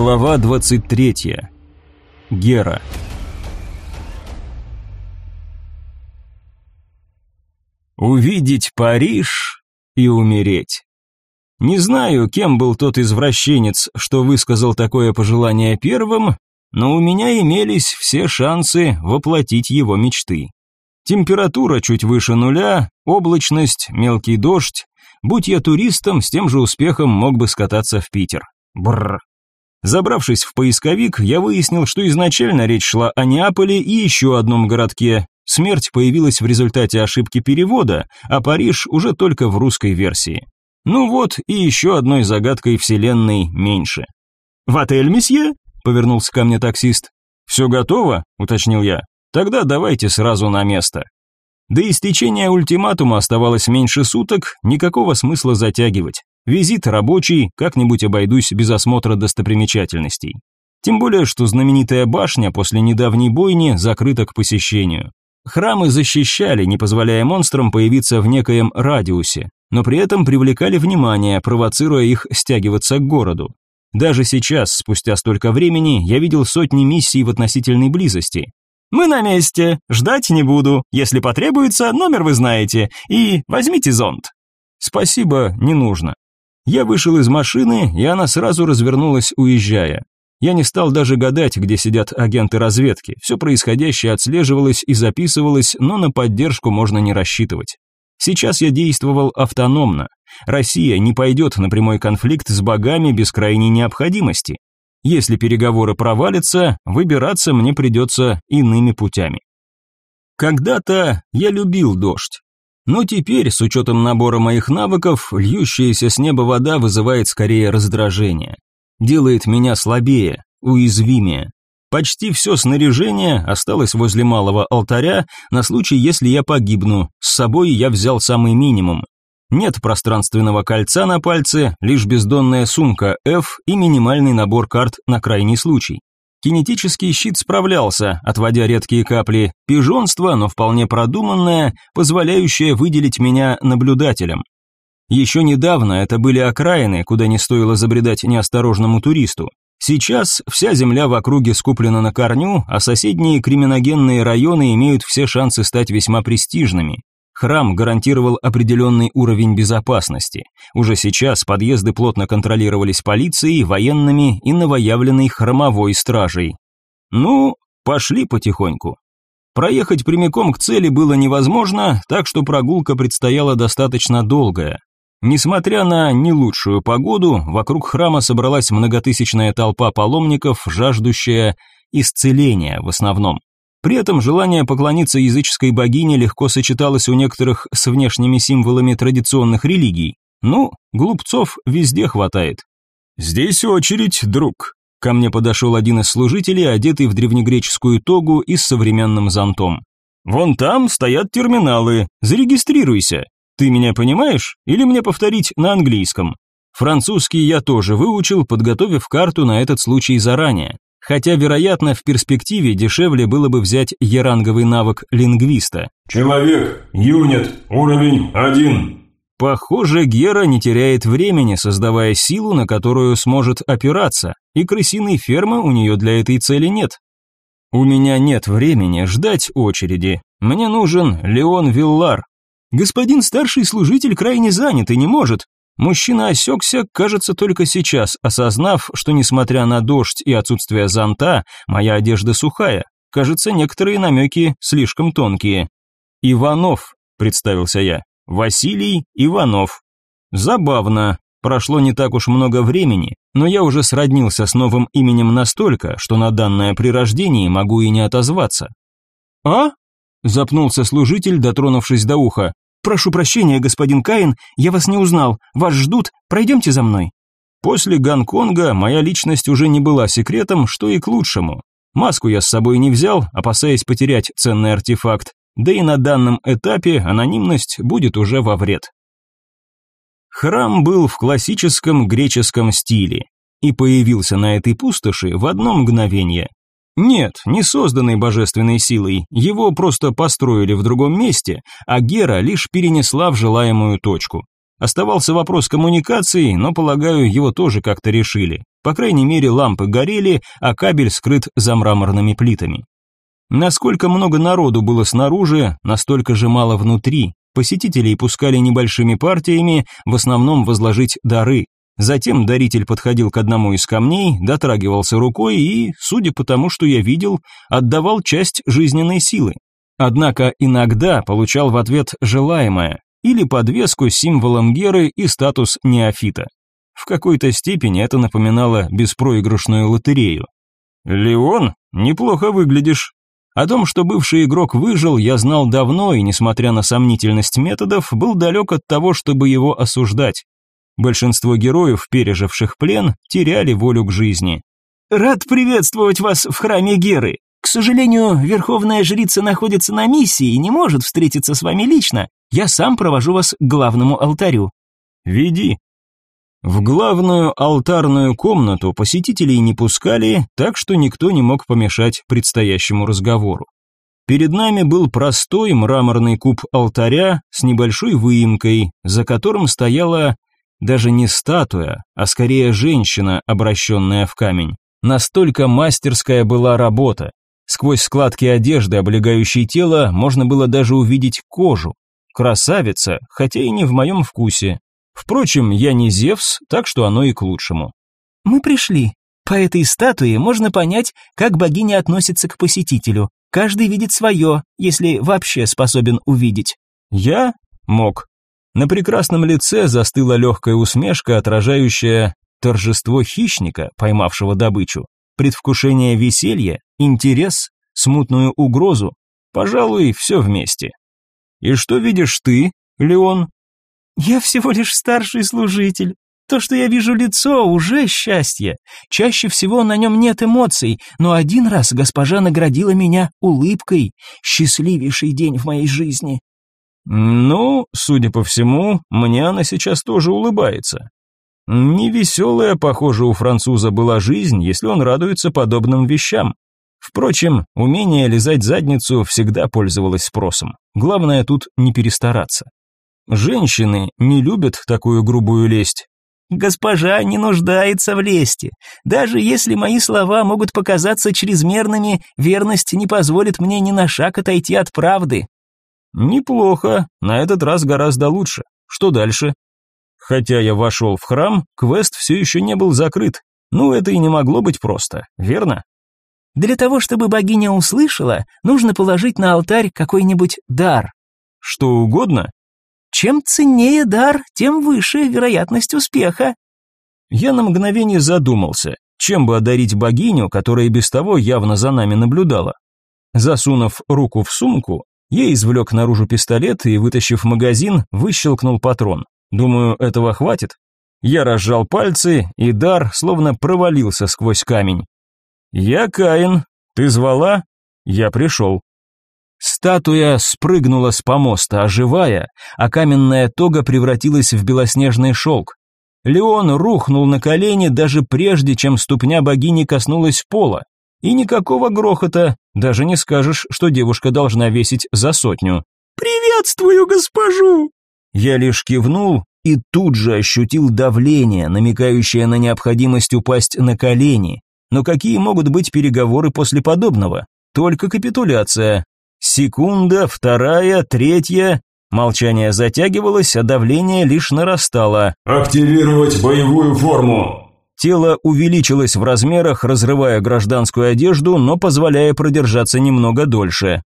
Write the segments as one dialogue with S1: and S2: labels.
S1: Глава 23. Гера. Увидеть Париж и умереть. Не знаю, кем был тот извращенец, что высказал такое пожелание первым, но у меня имелись все шансы воплотить его мечты. Температура чуть выше нуля, облачность, мелкий дождь. Будь я туристом, с тем же успехом мог бы скататься в Питер. Бррр. Забравшись в поисковик, я выяснил, что изначально речь шла о Неаполе и еще одном городке. Смерть появилась в результате ошибки перевода, а Париж уже только в русской версии. Ну вот, и еще одной загадкой вселенной меньше. «В отель, месье?» – повернулся ко мне таксист. «Все готово?» – уточнил я. «Тогда давайте сразу на место». До истечения ультиматума оставалось меньше суток, никакого смысла затягивать. Визит рабочий, как-нибудь обойдусь без осмотра достопримечательностей. Тем более, что знаменитая башня после недавней бойни закрыта к посещению. Храмы защищали, не позволяя монстрам появиться в некоем радиусе, но при этом привлекали внимание, провоцируя их стягиваться к городу. Даже сейчас, спустя столько времени, я видел сотни миссий в относительной близости. «Мы на месте, ждать не буду, если потребуется, номер вы знаете, и возьмите зонт». «Спасибо, не нужно. Я вышел из машины, и она сразу развернулась, уезжая. Я не стал даже гадать, где сидят агенты разведки. Все происходящее отслеживалось и записывалось, но на поддержку можно не рассчитывать. Сейчас я действовал автономно. Россия не пойдет на прямой конфликт с богами без крайней необходимости. Если переговоры провалятся, выбираться мне придется иными путями. Когда-то я любил дождь. Но теперь, с учетом набора моих навыков, льющаяся с неба вода вызывает скорее раздражение. Делает меня слабее, уязвимее. Почти все снаряжение осталось возле малого алтаря на случай, если я погибну. С собой я взял самый минимум. Нет пространственного кольца на пальце, лишь бездонная сумка F и минимальный набор карт на крайний случай. Кинетический щит справлялся, отводя редкие капли, пижонство, но вполне продуманное, позволяющее выделить меня наблюдателем. Еще недавно это были окраины, куда не стоило забредать неосторожному туристу. Сейчас вся земля в округе скуплена на корню, а соседние криминогенные районы имеют все шансы стать весьма престижными. Храм гарантировал определенный уровень безопасности. Уже сейчас подъезды плотно контролировались полицией, военными и новоявленной храмовой стражей. Ну, пошли потихоньку. Проехать прямиком к цели было невозможно, так что прогулка предстояла достаточно долгая. Несмотря на не лучшую погоду, вокруг храма собралась многотысячная толпа паломников, жаждущая исцеления в основном. При этом желание поклониться языческой богине легко сочеталось у некоторых с внешними символами традиционных религий. Ну, глупцов везде хватает. «Здесь очередь, друг», Ко мне подошел один из служителей, одетый в древнегреческую тогу и с современным зонтом. «Вон там стоят терминалы. Зарегистрируйся. Ты меня понимаешь? Или мне повторить на английском?» Французский я тоже выучил, подготовив карту на этот случай заранее хотя, вероятно, в перспективе дешевле было бы взять яранговый навык лингвиста.
S2: «Человек, юнит, уровень один».
S1: Похоже, Гера не теряет времени, создавая силу, на которую сможет опираться, и крысиной фермы у нее для этой цели нет. У меня нет времени ждать очереди. Мне нужен Леон Виллар. Господин старший служитель крайне занят и не может. Мужчина осекся, кажется, только сейчас, осознав, что несмотря на дождь и отсутствие зонта, моя одежда сухая. Кажется, некоторые намеки слишком тонкие. «Иванов», – представился я. «Василий Иванов». Забавно. Прошло не так уж много времени, но я уже сроднился с новым именем настолько, что на данное при рождении могу и не отозваться. «А?» – запнулся служитель, дотронувшись до уха. «Прошу прощения, господин Каин, я вас не узнал. Вас ждут, пройдемте за мной». После Гонконга моя личность уже не была секретом, что и к лучшему. Маску я с собой не взял, опасаясь потерять ценный артефакт, да и на данном этапе анонимность будет уже во вред. Храм был в классическом греческом стиле и появился на этой пустоши в одно мгновение. Нет, не созданный божественной силой, его просто построили в другом месте, а Гера лишь перенесла в желаемую точку. Оставался вопрос коммуникации, но, полагаю, его тоже как-то решили. По крайней мере, лампы горели, а кабель скрыт за мраморными плитами. Насколько много народу было снаружи, настолько же мало внутри. Посетителей пускали небольшими партиями, в основном возложить дары, Затем даритель подходил к одному из камней, дотрагивался рукой и, судя по тому, что я видел, отдавал часть жизненной силы. Однако иногда получал в ответ желаемое или подвеску с символом Геры и статус неофита. В какой-то степени это напоминало беспроигрышную лотерею. «Леон, неплохо выглядишь», о том, что бывший игрок выжил, я знал давно и, несмотря на сомнительность методов, был далек от того, чтобы его осуждать. Большинство героев, переживших плен, теряли волю к жизни.
S3: «Рад приветствовать вас в храме Геры. К сожалению, верховная жрица находится на миссии и не может встретиться с вами лично. Я сам провожу вас к главному алтарю».
S1: «Веди», в главную алтарную комнату посетителей не пускали, так что никто не мог помешать предстоящему разговору. Перед нами был простой мраморный куб алтаря с небольшой выемкой, за которым стояла даже не статуя, а скорее женщина, обращенная в камень. Настолько мастерская была работа. Сквозь складки одежды, облегающей тело, можно было даже увидеть кожу. Красавица, хотя и не в моем вкусе. Впрочем, я не Зевс, так что оно и к лучшему.
S3: Мы пришли. По этой статуе можно понять, как богиня относится к посетителю. Каждый видит свое, если вообще способен увидеть.
S1: Я мог. На прекрасном лице застыла легкая усмешка, отражающая торжество хищника, поймавшего добычу, предвкушение веселья, интерес, смутную угрозу, пожалуй, все вместе. «И что видишь ты, Леон?»
S3: «Я всего лишь старший служитель. То, что я вижу лицо, уже счастье. Чаще всего на нем нет эмоций, но один раз госпожа наградила меня улыбкой. Счастливейший день в моей жизни.
S1: Ну, судя по всему, мне она сейчас тоже улыбается. Невеселая, похоже, у француза была жизнь, если он радуется подобным вещам. Впрочем, умение лизать задницу всегда пользовалось спросом. Главное тут не перестараться. Женщины не любят такую грубую лесть.
S3: «Госпожа не нуждается в лести. Даже если мои слова могут показаться чрезмерными, верность не позволит мне ни на шаг отойти от правды»,
S1: Неплохо, на этот раз гораздо лучше. Что дальше? Хотя я вошел в храм, квест все еще не был закрыт. Ну, это и не могло быть просто, верно?
S3: Для того, чтобы богиня услышала, нужно положить на алтарь какой-нибудь дар.
S1: Что угодно?
S3: Чем ценнее дар, тем выше вероятность успеха.
S1: Я на мгновение задумался, чем бы одарить богиню, которая без того явно за нами наблюдала. Засунув руку в сумку, я извлек наружу пистолет и, вытащив магазин, выщелкнул патрон. Думаю, этого хватит. Я разжал пальцы, и дар словно провалился сквозь камень. «Я Каин. Ты звала?» «Я пришел». Статуя спрыгнула с помоста, оживая, а каменная тога превратилась в белоснежный шелк. Леон рухнул на колени даже прежде, чем ступня богини коснулась пола. И никакого грохота, даже не скажешь, что девушка должна весить за сотню.
S3: «Приветствую, госпожу!»
S1: Я лишь кивнул и тут же ощутил давление, намекающее на необходимость упасть на колени. Но какие могут быть переговоры после подобного? Только капитуляция. Секунда, вторая, третья. Молчание затягивалось, а давление лишь нарастало.
S2: «Активировать боевую форму!»
S1: Тело увеличилось в размерах, разрывая гражданскую одежду, но позволяя продержаться немного дольше.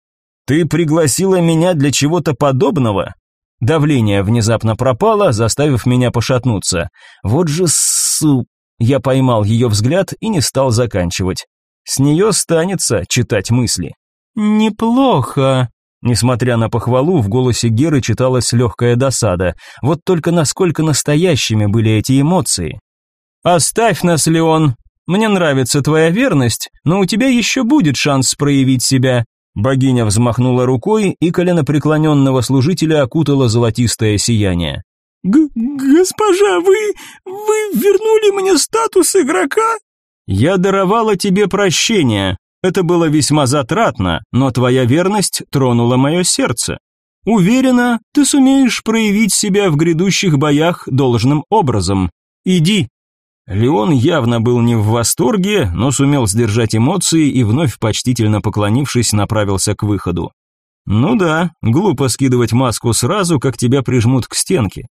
S1: «Ты пригласила меня для чего-то подобного?» Давление внезапно пропало, заставив меня пошатнуться. «Вот же су...» Я поймал ее взгляд и не стал заканчивать. С нее станется читать мысли. «Неплохо», Несмотря на похвалу, в голосе Геры читалась легкая досада. Вот только насколько настоящими были эти эмоции. Оставь нас, Леон. Мне нравится твоя верность, но у тебя еще будет шанс проявить себя. Богиня взмахнула рукой, и колено преклоненного служителя окутало золотистое сияние.
S3: Г госпожа, вы вы вернули мне статус игрока?
S1: Я даровала тебе прощение. Это было весьма затратно, но твоя верность тронула мое сердце. Уверена, ты сумеешь проявить себя в грядущих боях должным образом. Иди, Леон явно был не в восторге, но сумел сдержать эмоции и вновь почтительно поклонившись, направился к выходу. Ну да, глупо скидывать маску сразу, как тебя прижмут к стенке.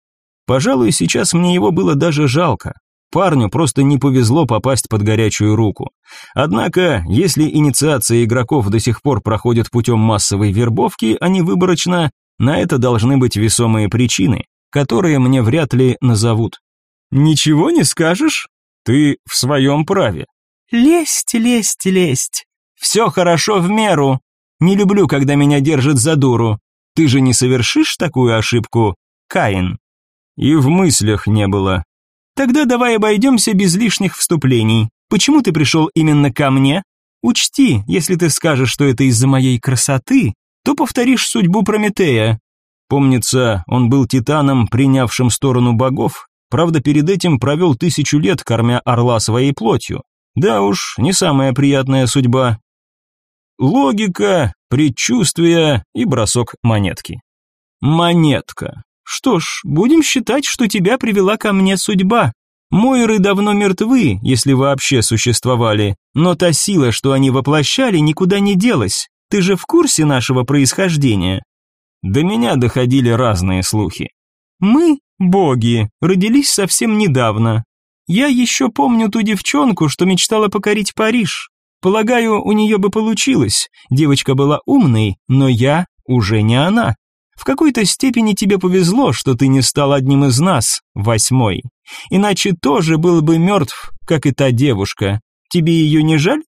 S1: Пожалуй, сейчас мне его было даже жалко. Парню просто не повезло попасть под горячую руку. Однако, если инициация игроков до сих пор проходит путем массовой вербовки, а не выборочно, на это должны быть весомые причины, которые мне вряд ли назовут. Ничего не скажешь? Ты в своем праве.
S3: Лезть, лезть, лезть.
S1: Все хорошо в меру. Не люблю, когда меня держат за дуру. Ты же не совершишь такую ошибку, Каин? И в мыслях не было. Тогда давай обойдемся без лишних вступлений. Почему ты пришел именно ко мне? Учти, если ты скажешь, что это из-за моей красоты, то повторишь судьбу Прометея. Помнится, он был титаном, принявшим сторону богов, Правда, перед этим провел тысячу лет, кормя орла своей плотью. Да уж, не самая приятная судьба. Логика, предчувствие и бросок монетки. Монетка. Что ж, будем считать, что тебя привела ко мне судьба. Мойры давно мертвы, если вообще существовали, но та сила, что они воплощали, никуда не делась. Ты же в курсе нашего происхождения? До меня доходили разные слухи. Мы, боги, родились совсем недавно. Я еще помню ту девчонку, что мечтала покорить Париж. Полагаю, у нее бы получилось. Девочка была умной, но я уже не она. В какой-то степени тебе повезло, что ты не стал одним из нас, восьмой. Иначе тоже был бы мертв, как и та девушка. Тебе ее не жаль?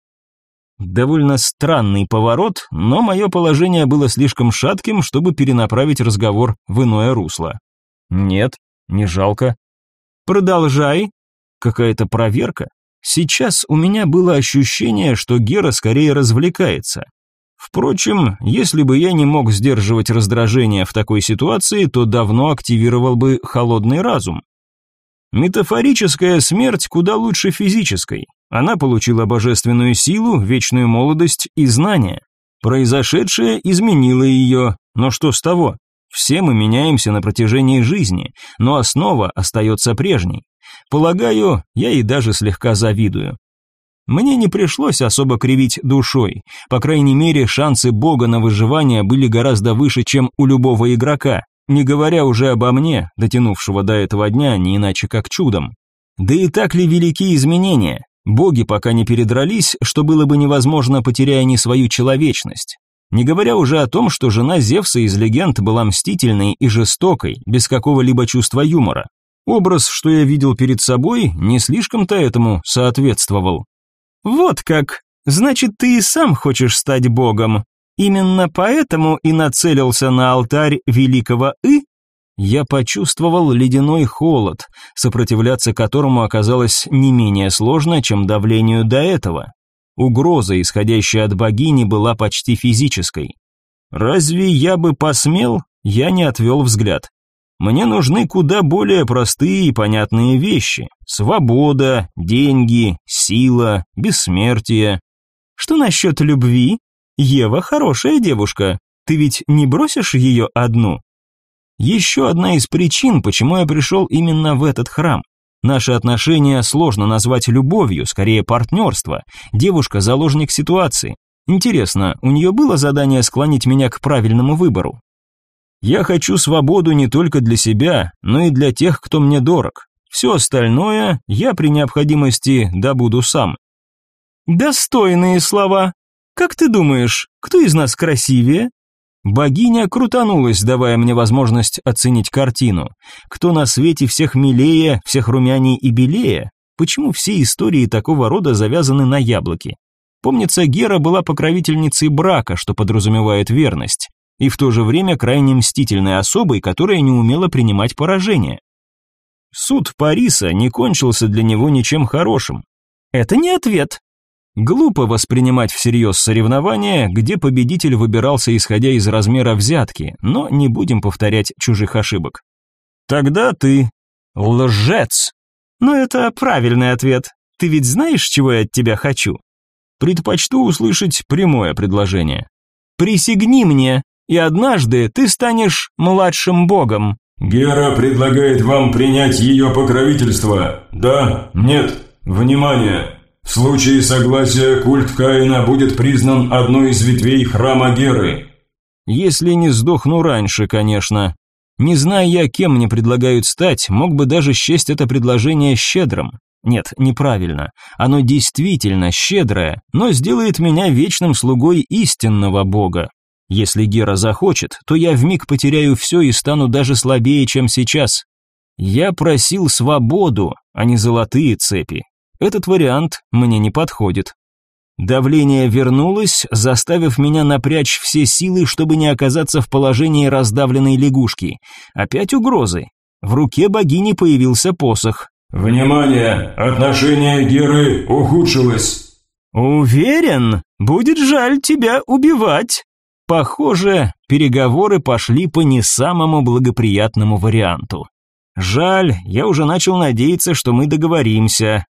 S1: Довольно странный поворот, но мое положение было слишком шатким, чтобы перенаправить разговор в иное русло. Нет, не жалко. Продолжай. Какая-то проверка. Сейчас у меня было ощущение, что Гера скорее развлекается. Впрочем, если бы я не мог сдерживать раздражение в такой ситуации, то давно активировал бы холодный разум. Метафорическая смерть куда лучше физической. Она получила божественную силу, вечную молодость и знания. Произошедшее изменило ее, но что с того? Все мы меняемся на протяжении жизни, но основа остается прежней. Полагаю, я и даже слегка завидую. Мне не пришлось особо кривить душой. По крайней мере, шансы бога на выживание были гораздо выше, чем у любого игрока, не говоря уже обо мне, дотянувшего до этого дня не иначе как чудом. Да и так ли велики изменения? Боги пока не передрались, что было бы невозможно, потеряя не свою человечность. Не говоря уже о том, что жена Зевса из легенд была мстительной и жестокой, без какого-либо чувства юмора. Образ, что я видел перед собой, не слишком-то этому соответствовал. «Вот как! Значит, ты и сам хочешь стать богом. Именно поэтому и нацелился на алтарь великого И?» Я почувствовал ледяной холод, сопротивляться которому оказалось не менее сложно, чем давлению до этого. Угроза, исходящая от богини, была почти физической. Разве я бы посмел? Я не отвел взгляд. Мне нужны куда более простые и понятные вещи. Свобода, деньги, сила, бессмертие. Что насчет любви? Ева хорошая девушка. Ты ведь не бросишь ее одну? Еще одна из причин, почему я пришел именно в этот храм. Наши отношения сложно назвать любовью, скорее партнерство. Девушка – заложник ситуации. Интересно, у нее было задание склонить меня к правильному выбору? Я хочу свободу не только для себя, но и для тех, кто мне дорог. Все остальное я при необходимости добуду сам. Достойные слова. Как ты думаешь, кто из нас красивее? Богиня крутанулась, давая мне возможность оценить картину. Кто на свете всех милее, всех румяней и белее? Почему все истории такого рода завязаны на яблоке? Помнится, Гера была покровительницей брака, что подразумевает верность, и в то же время крайне мстительной особой, которая не умела принимать поражение. Суд Париса не кончился для него ничем хорошим. «Это не ответ», Глупо воспринимать всерьез соревнования, где победитель выбирался исходя из размера взятки, но не будем повторять чужих ошибок. Тогда ты лжец. Но это правильный ответ. Ты ведь знаешь, чего я от тебя хочу? Предпочту услышать прямое предложение. Присягни мне,
S3: и однажды ты станешь младшим богом.
S2: Гера предлагает вам принять ее покровительство. Да? Нет? Внимание! В случае согласия культ Каина будет признан одной из ветвей храма Геры.
S1: Если не сдохну раньше, конечно. Не зная я, кем мне предлагают стать, мог бы даже счесть это предложение щедрым. Нет, неправильно. Оно действительно щедрое, но сделает меня вечным слугой истинного бога. Если Гера захочет, то я вмиг потеряю все и стану даже слабее, чем сейчас. Я просил свободу, а не золотые цепи. Этот вариант мне не подходит. Давление вернулось, заставив меня напрячь все силы, чтобы не оказаться в положении раздавленной лягушки. Опять угрозы. В руке богини появился посох.
S2: «Внимание! Отношение Геры ухудшилось!»
S3: «Уверен, будет жаль тебя убивать!»
S1: Похоже, переговоры пошли по не самому благоприятному варианту. Жаль, я уже начал надеяться, что мы договоримся,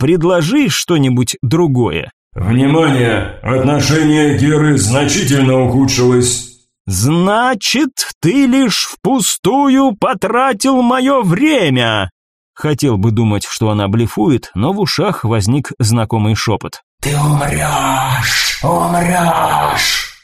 S1: Предложи что-нибудь другое».
S2: «Внимание! Отношение Геры значительно ухудшилось».
S3: «Значит, ты лишь впустую потратил мое время!»
S1: Хотел бы думать, что она блефует, но в ушах возник знакомый шепот.
S4: «Ты умрешь! Умрешь!»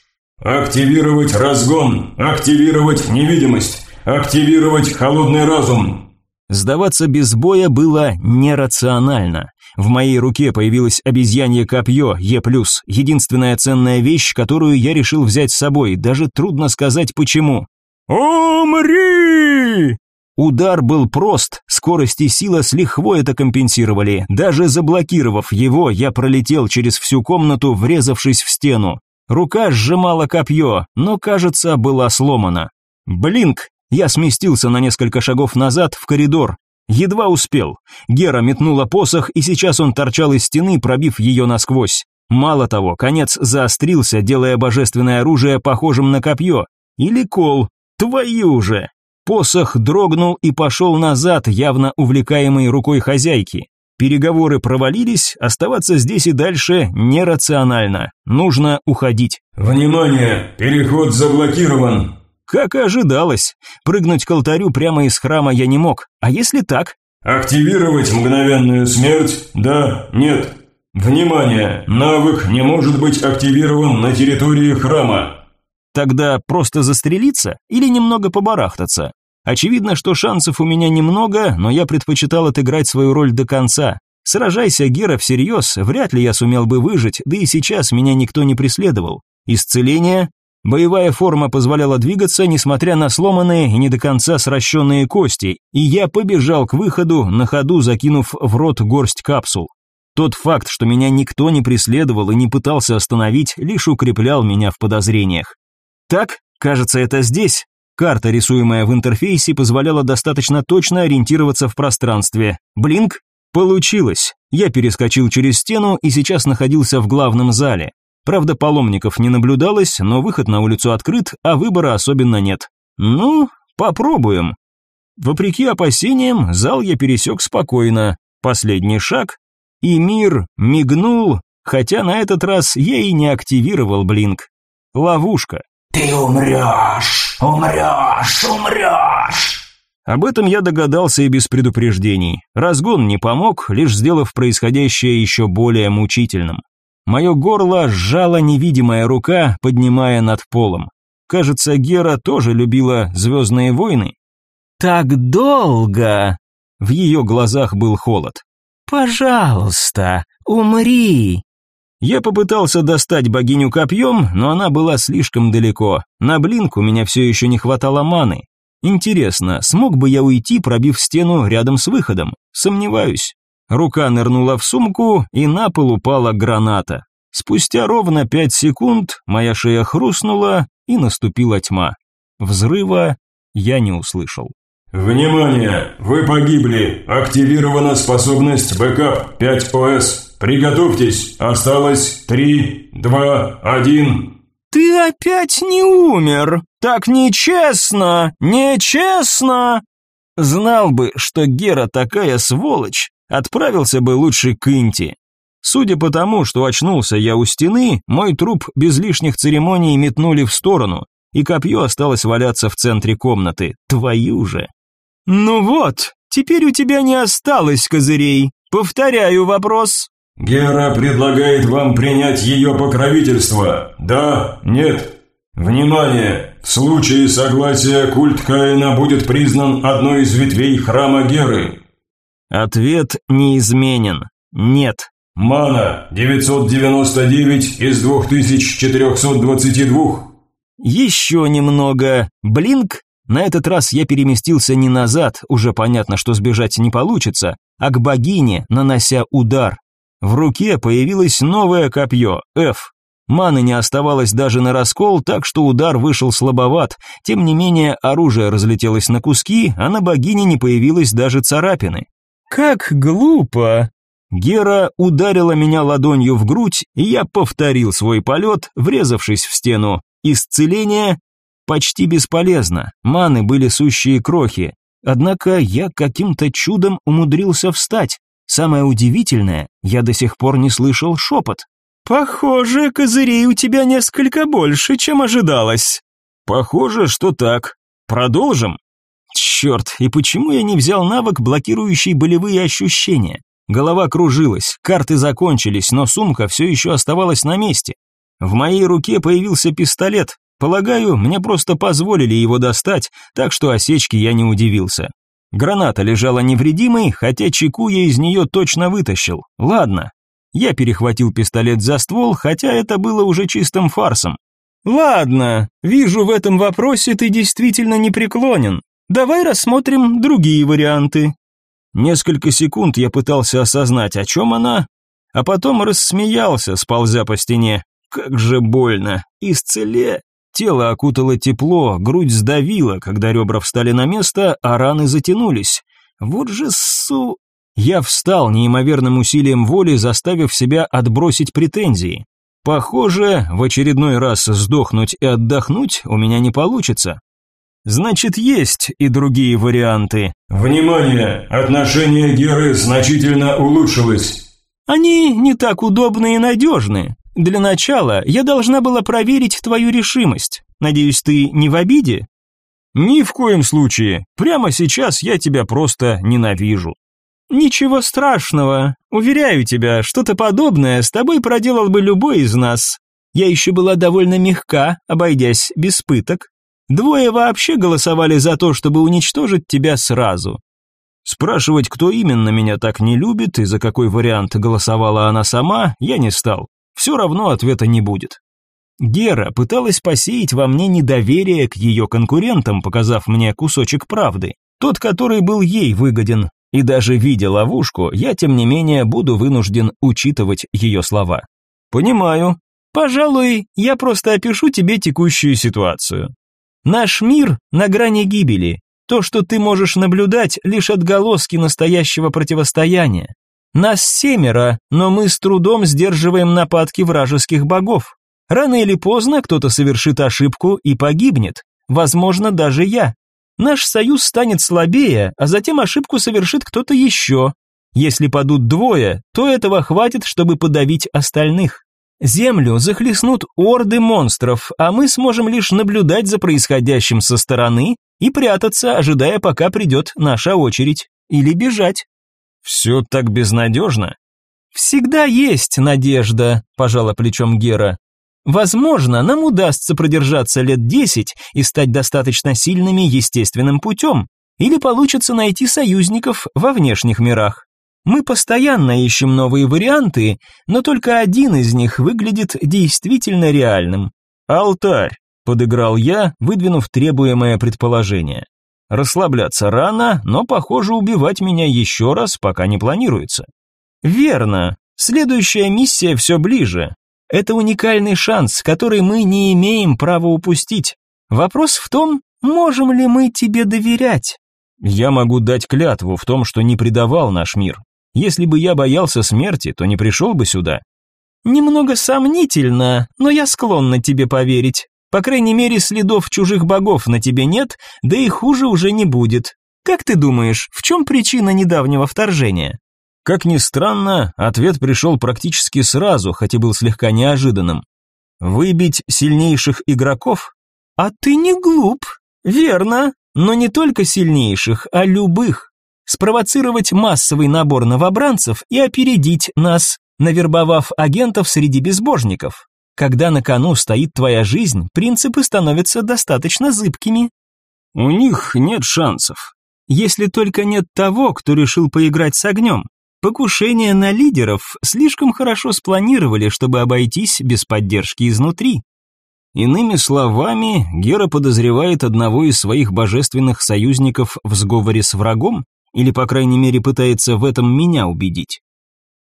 S2: «Активировать разгон! Активировать невидимость! Активировать холодный разум!»
S1: Сдаваться без боя было нерационально. В моей руке появилось обезьянье копье Е+, единственная ценная вещь, которую я решил взять с собой, даже трудно сказать почему.
S3: «Умри!»
S1: Удар был прост, скорость и сила с лихвой это компенсировали. Даже заблокировав его, я пролетел через всю комнату, врезавшись в стену. Рука сжимала копье, но, кажется, была сломана. Блинк! Я сместился на несколько шагов назад в коридор. Едва успел. Гера метнула посох, и сейчас он торчал из стены, пробив ее насквозь. Мало того, конец заострился, делая божественное оружие похожим на копье. Или кол. Твою же! Посох дрогнул и пошел назад, явно увлекаемый рукой хозяйки. Переговоры провалились, оставаться здесь и дальше нерационально. Нужно уходить.
S2: «Внимание! Переход заблокирован!»
S1: Как и ожидалось, прыгнуть к алтарю прямо из храма я не мог. А если так?
S2: Активировать мгновенную смерть? Да, нет. Внимание, навык не может быть активирован на территории храма.
S1: Тогда просто застрелиться или немного побарахтаться? Очевидно, что шансов у меня немного, но я предпочитал отыграть свою роль до конца. Сражайся, Гера, всерьез, вряд ли я сумел бы выжить, да и сейчас меня никто не преследовал. Исцеление? Боевая форма позволяла двигаться, несмотря на сломанные и не до конца сращенные кости, и я побежал к выходу, на ходу закинув в рот горсть капсул. Тот факт, что меня никто не преследовал и не пытался остановить, лишь укреплял меня в подозрениях. Так, кажется, это здесь. Карта, рисуемая в интерфейсе, позволяла достаточно точно ориентироваться в пространстве. Блинк, Получилось. Я перескочил через стену и сейчас находился в главном зале. Правда, паломников не наблюдалось, но выход на улицу открыт, а выбора особенно нет. Ну, попробуем. Вопреки опасениям, зал я пересек спокойно. Последний шаг, и мир мигнул, хотя на этот раз я и не активировал блинк. Ловушка.
S4: «Ты умрешь, умрешь, умрешь!»
S1: Об этом я догадался и без предупреждений. Разгон не помог, лишь сделав происходящее еще более мучительным. Мое горло сжала невидимая рука, поднимая над полом. Кажется, Гера тоже любила «Звездные войны».
S3: «Так долго!»
S1: В ее глазах был холод.
S3: «Пожалуйста, умри!»
S1: Я попытался достать богиню копьем, но она была слишком далеко. На блинку меня все еще не хватало маны. Интересно, смог бы я уйти, пробив стену рядом с выходом? Сомневаюсь. Рука нырнула в сумку, и на пол упала граната. Спустя ровно пять секунд моя шея хрустнула, и наступила тьма. Взрыва я не услышал.
S2: «Внимание! Вы погибли! Активирована способность бэкап 5ОС! Приготовьтесь! Осталось 3, 2, 1...»
S3: «Ты опять не умер! Так нечестно! Нечестно!»
S1: Знал бы, что Гера такая сволочь, Отправился бы лучше к Инти. Судя по тому, что очнулся я у стены, мой труп без лишних церемоний метнули в сторону, и копье осталось валяться в центре комнаты. Твою же!
S3: «Ну вот, теперь у тебя не осталось козырей. Повторяю вопрос».
S2: «Гера предлагает вам принять ее покровительство. Да? Нет?» «Внимание! В случае согласия культ Каина будет признан одной из ветвей храма Геры.
S1: Ответ неизменен. Нет.
S2: Мана 999 из 2422.
S1: Еще немного. Блинк. На этот раз я переместился не назад, уже понятно, что сбежать не получится, а к богине, нанося удар. В руке появилось новое копье, F. Маны не оставалось даже на раскол, так что удар вышел слабоват. Тем не менее, оружие разлетелось на куски, а на богине не появилось даже царапины.
S3: «Как глупо!»
S1: Гера ударила меня ладонью в грудь, и я повторил свой полет, врезавшись в стену. Исцеление почти бесполезно, маны были сущие крохи. Однако я каким-то чудом умудрился встать. Самое удивительное, я до сих пор не слышал шепот.
S3: «Похоже, козырей у тебя несколько больше, чем ожидалось».
S1: «Похоже, что так. Продолжим?» Черт, и почему я не взял навык, блокирующий болевые ощущения? Голова кружилась, карты закончились, но сумка все еще оставалась на месте. В моей руке появился пистолет. Полагаю, мне просто позволили его достать, так что осечки я не удивился. Граната лежала невредимой, хотя чеку я из нее точно вытащил. Ладно. Я перехватил пистолет за ствол, хотя это было уже чистым фарсом.
S3: Ладно, вижу в этом вопросе ты действительно непреклонен. Давай рассмотрим другие варианты.
S1: Несколько секунд я пытался осознать, о чем она, а потом рассмеялся, сползя по стене. Как же больно! Исцеле! Тело окутало тепло, грудь сдавила, когда ребра встали на место, а раны затянулись. Вот же су... Я встал неимоверным усилием воли, заставив себя отбросить претензии. Похоже, в очередной раз сдохнуть и отдохнуть у меня не получится. Значит, есть и другие варианты.
S2: Внимание! Отношение Геры значительно улучшилось.
S3: Они не так удобны и надежны. Для начала я должна была проверить твою решимость. Надеюсь, ты не в обиде?
S1: Ни в коем случае. Прямо сейчас я тебя просто ненавижу.
S3: Ничего страшного. Уверяю тебя, что-то подобное с тобой проделал бы любой из нас. Я еще была довольно мягка, обойдясь без пыток, Двое вообще голосовали за то, чтобы уничтожить тебя сразу.
S1: Спрашивать, кто именно меня так не любит и за какой вариант голосовала она сама, я не стал. Все равно ответа не будет. Гера пыталась посеять во мне недоверие к ее конкурентам, показав мне кусочек правды, тот, который был ей выгоден, и даже видя ловушку, я, тем не менее, буду вынужден учитывать ее слова.
S3: Понимаю. Пожалуй, я просто опишу тебе текущую ситуацию. Наш мир на грани гибели. То, что ты можешь наблюдать, лишь отголоски настоящего противостояния. Нас семеро, но мы с трудом сдерживаем нападки вражеских богов. Рано или поздно кто-то совершит ошибку и погибнет. Возможно, даже я. Наш союз станет слабее, а затем ошибку совершит кто-то еще. Если падут двое, то этого хватит, чтобы подавить остальных. Землю захлестнут орды монстров, а мы сможем лишь наблюдать за происходящим со стороны и прятаться, ожидая, пока придет наша очередь, или бежать.
S1: Все так безнадежно.
S3: Всегда есть надежда, пожала плечом Гера. Возможно, нам удастся продержаться лет десять и стать достаточно сильными естественным путем, или получится найти союзников во внешних мирах. Мы постоянно ищем новые варианты, но только один из них выглядит действительно реальным.
S1: Алтарь, подыграл я, выдвинув требуемое предположение. Расслабляться рано, но, похоже, убивать меня еще раз пока не планируется.
S3: Верно. Следующая миссия все ближе. Это уникальный шанс, который мы не имеем права упустить. Вопрос в том, можем ли мы тебе доверять?
S1: Я могу дать клятву в том, что не предавал наш мир. Если бы я боялся смерти, то не пришел бы сюда.
S3: Немного сомнительно, но я склонна тебе поверить. По крайней мере, следов чужих богов на тебе нет, да и хуже уже не будет. Как ты думаешь, в чем причина недавнего вторжения?
S1: Как ни странно, ответ пришел практически сразу, хотя был слегка неожиданным. Выбить сильнейших игроков?
S3: А ты не глуп. Верно, но не только сильнейших, а любых спровоцировать массовый набор новобранцев и опередить нас, навербовав агентов среди безбожников. Когда на кону стоит твоя жизнь, принципы становятся достаточно зыбкими.
S1: У них нет шансов.
S3: Если только нет того, кто решил поиграть с огнем. Покушения на лидеров слишком хорошо спланировали, чтобы обойтись без поддержки изнутри.
S1: Иными словами, Гера подозревает одного из своих божественных союзников в сговоре с врагом? Или, по крайней мере, пытается в этом меня убедить.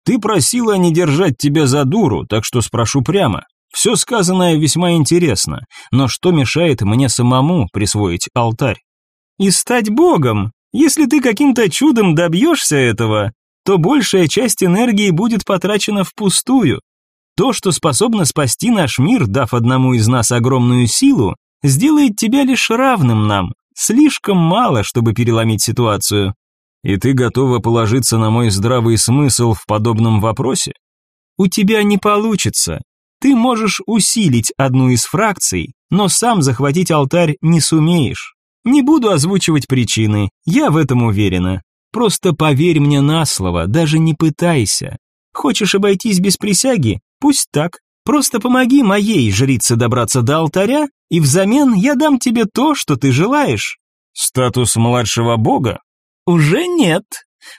S1: Ты просила не держать тебя за дуру, так что спрошу прямо. Все сказанное весьма интересно, но что мешает мне самому присвоить алтарь?
S3: И стать богом. Если ты каким-то чудом добьешься этого, то большая часть энергии будет потрачена впустую. То, что способно спасти наш мир, дав одному из нас огромную силу, сделает тебя лишь равным нам. Слишком мало, чтобы переломить ситуацию.
S1: И ты готова положиться на мой здравый смысл в подобном вопросе?
S3: У тебя не получится. Ты можешь усилить одну из фракций, но сам захватить алтарь не сумеешь. Не буду озвучивать причины, я в этом уверена. Просто поверь мне на слово, даже не пытайся. Хочешь обойтись без присяги? Пусть так. Просто помоги моей жрице добраться до алтаря, и взамен я дам тебе то, что ты желаешь.
S1: Статус младшего бога?
S3: Уже нет.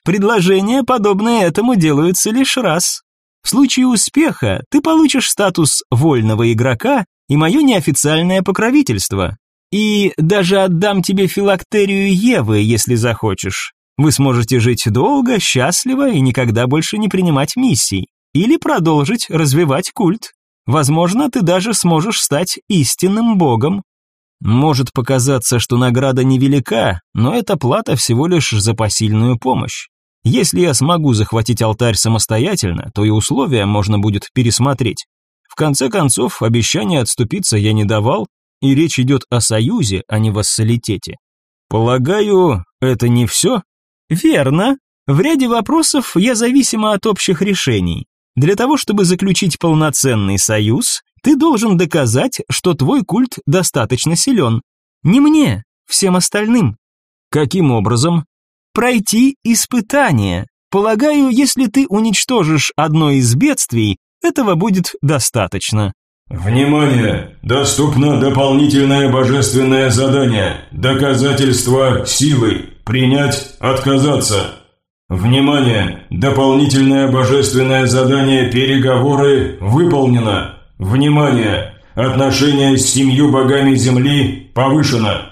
S3: Предложения, подобные этому, делаются лишь раз. В случае успеха ты получишь статус вольного игрока и мое неофициальное покровительство. И даже отдам тебе филактерию Евы, если захочешь. Вы сможете жить долго, счастливо и никогда больше не принимать миссий. Или продолжить развивать культ. Возможно, ты даже сможешь стать истинным богом.
S1: Может показаться, что награда невелика, но это плата всего лишь за посильную помощь. Если я смогу захватить алтарь самостоятельно, то и условия можно будет пересмотреть. В конце концов, обещания отступиться я не давал, и речь идет о союзе, а не вассалитете. Полагаю, это не все?
S3: Верно. В ряде вопросов я зависима от общих решений. Для того, чтобы заключить полноценный союз, ты должен доказать, что твой культ достаточно силен. Не мне, всем остальным.
S1: Каким образом?
S3: Пройти испытание. Полагаю, если ты уничтожишь одно из бедствий, этого будет достаточно.
S2: Внимание! Доступно дополнительное божественное задание. Доказательство силы. Принять, отказаться. Внимание! Дополнительное божественное задание переговоры выполнено. Внимание! Отношение с семью богами Земли повышено.